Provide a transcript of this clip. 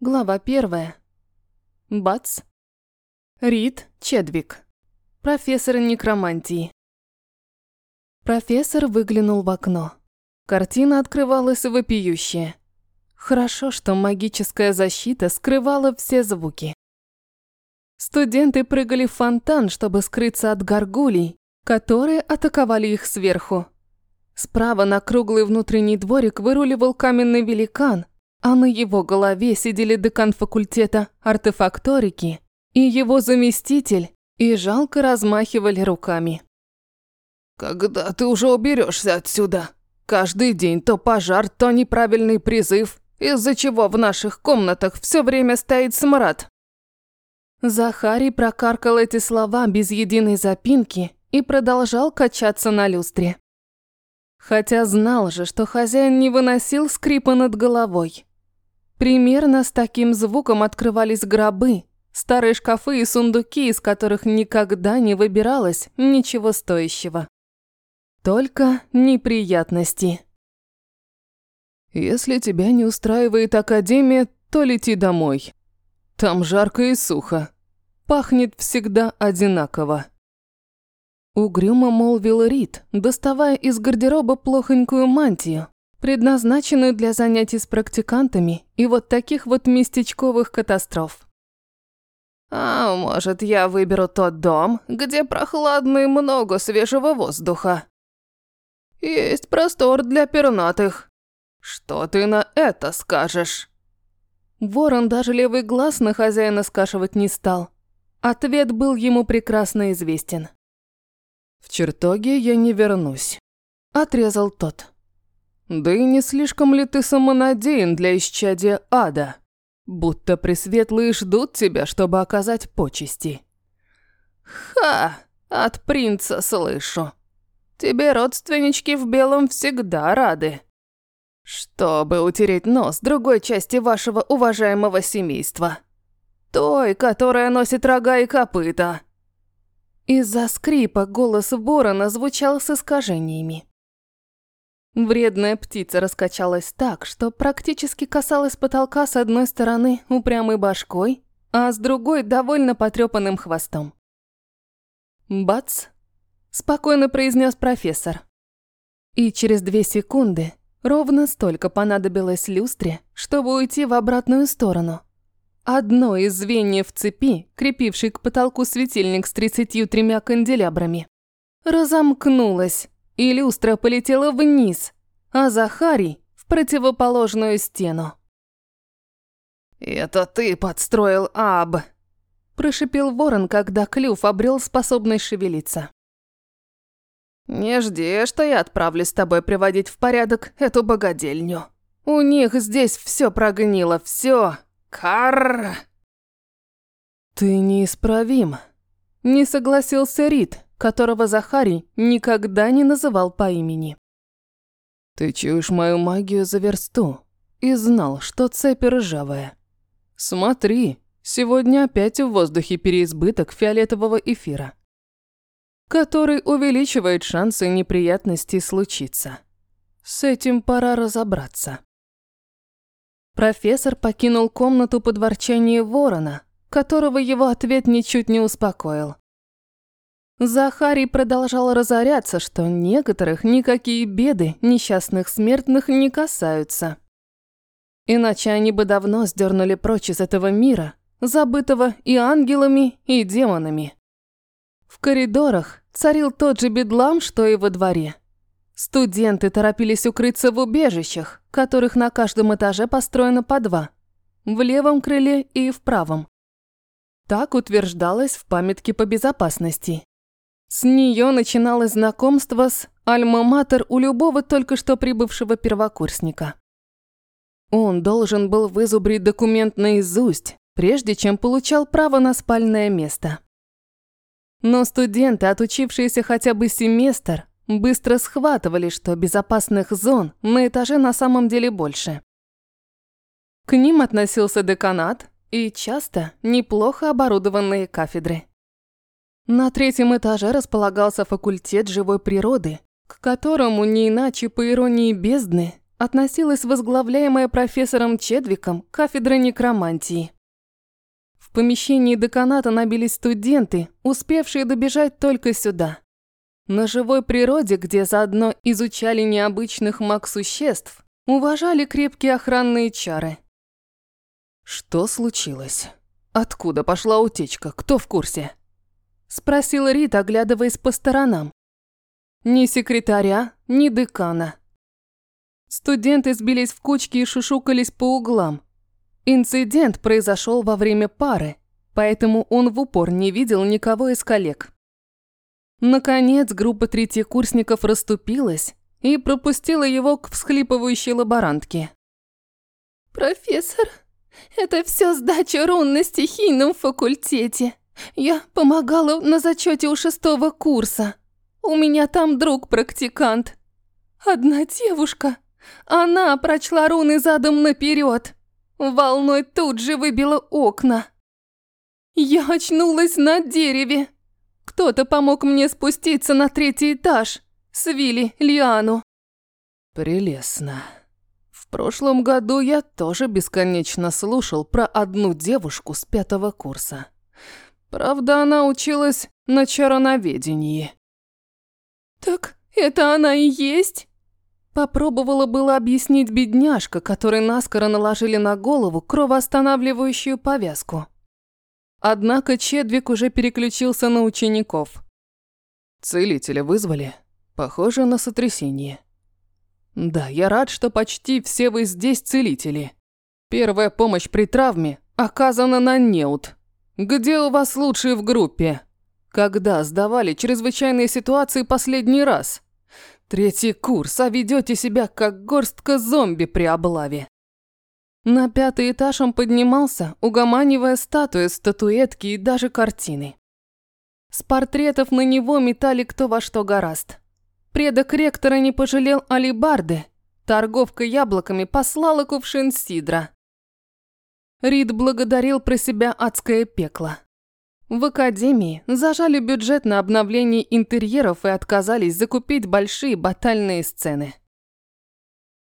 Глава первая. Бац. Рид Чедвик. Профессор некромантии. Профессор выглянул в окно. Картина открывалась вопиющая. Хорошо, что магическая защита скрывала все звуки. Студенты прыгали в фонтан, чтобы скрыться от горгулей, которые атаковали их сверху. Справа на круглый внутренний дворик выруливал каменный великан, а на его голове сидели декан факультета артефакторики и его заместитель, и жалко размахивали руками. «Когда ты уже уберешься отсюда? Каждый день то пожар, то неправильный призыв, из-за чего в наших комнатах все время стоит смрад». Захарий прокаркал эти слова без единой запинки и продолжал качаться на люстре. Хотя знал же, что хозяин не выносил скрипа над головой. Примерно с таким звуком открывались гробы, старые шкафы и сундуки, из которых никогда не выбиралось ничего стоящего. Только неприятности. «Если тебя не устраивает академия, то лети домой. Там жарко и сухо. Пахнет всегда одинаково». Угрюмо молвил Рид, доставая из гардероба плохонькую мантию, предназначенную для занятий с практикантами и вот таких вот местечковых катастроф. «А может, я выберу тот дом, где прохладно и много свежего воздуха? Есть простор для пернатых. Что ты на это скажешь?» Ворон даже левый глаз на хозяина скашивать не стал. Ответ был ему прекрасно известен. «В чертоге я не вернусь», – отрезал тот. Да и не слишком ли ты самонадеян для исчадия ада? Будто пресветлые ждут тебя, чтобы оказать почести. Ха, от принца слышу. Тебе родственнички в белом всегда рады. Чтобы утереть нос другой части вашего уважаемого семейства. Той, которая носит рога и копыта. Из-за скрипа голос ворона звучал с искажениями. Вредная птица раскачалась так, что практически касалась потолка с одной стороны упрямой башкой, а с другой довольно потрепанным хвостом. «Бац!» – спокойно произнес профессор. И через две секунды ровно столько понадобилось люстре, чтобы уйти в обратную сторону. Одно из звеньев цепи, крепившей к потолку светильник с тридцатью тремя канделябрами, разомкнулось, и люстра полетела вниз, а Захарий в противоположную стену. «Это ты подстроил Аб!» – прошипел ворон, когда клюв обрел способность шевелиться. «Не жди, что я отправлюсь с тобой приводить в порядок эту богадельню. У них здесь все прогнило, все. Карр!» «Ты неисправим», – не согласился Рид, которого Захарий никогда не называл по имени. «Ты чуешь мою магию за версту и знал, что цепь ржавая. Смотри, сегодня опять в воздухе переизбыток фиолетового эфира, который увеличивает шансы неприятностей случиться. С этим пора разобраться». Профессор покинул комнату под ворчание ворона, которого его ответ ничуть не успокоил. Захарий продолжал разоряться, что некоторых никакие беды несчастных смертных не касаются. Иначе они бы давно сдернули прочь из этого мира, забытого и ангелами, и демонами. В коридорах царил тот же бедлам, что и во дворе. Студенты торопились укрыться в убежищах, которых на каждом этаже построено по два. В левом крыле и в правом. Так утверждалось в памятке по безопасности. С нее начиналось знакомство с альма-матер у любого только что прибывшего первокурсника. Он должен был вызубрить документ наизусть, прежде чем получал право на спальное место. Но студенты, отучившиеся хотя бы семестр, быстро схватывали, что безопасных зон на этаже на самом деле больше. К ним относился деканат и часто неплохо оборудованные кафедры. На третьем этаже располагался факультет живой природы, к которому не иначе по иронии бездны относилась возглавляемая профессором Чедвиком кафедра некромантии. В помещении деканата набились студенты, успевшие добежать только сюда. На живой природе, где заодно изучали необычных маг-существ, уважали крепкие охранные чары. «Что случилось? Откуда пошла утечка? Кто в курсе?» Спросил Рит, оглядываясь по сторонам. Ни секретаря, ни декана. Студенты сбились в кучки и шушукались по углам. Инцидент произошел во время пары, поэтому он в упор не видел никого из коллег. Наконец, группа третьекурсников расступилась и пропустила его к всхлипывающей лаборантке. «Профессор, это все сдача рун на стихийном факультете. Я помогала на зачете у шестого курса. У меня там друг-практикант. Одна девушка. Она прочла руны задом наперед. Волной тут же выбила окна. Я очнулась на дереве. Кто-то помог мне спуститься на третий этаж. Свили Лиану. Прелестно. В прошлом году я тоже бесконечно слушал про одну девушку с пятого курса. Правда, она училась на чароноведении. «Так это она и есть?» Попробовала было объяснить бедняжка, которой наскоро наложили на голову кровоостанавливающую повязку. Однако Чедвик уже переключился на учеников. «Целителя вызвали? Похоже на сотрясение». Да, я рад, что почти все вы здесь целители. Первая помощь при травме оказана на неуд. Где у вас лучшие в группе? Когда сдавали чрезвычайные ситуации последний раз? Третий курс, а ведете себя как горстка зомби при облаве. На пятый этаж он поднимался, угоманивая статуи, статуэтки и даже картины. С портретов на него метали кто во что гораст. Предок ректора не пожалел алибарды. Торговка яблоками послала кувшин сидра. Рид благодарил про себя адское пекло. В академии зажали бюджет на обновление интерьеров и отказались закупить большие батальные сцены.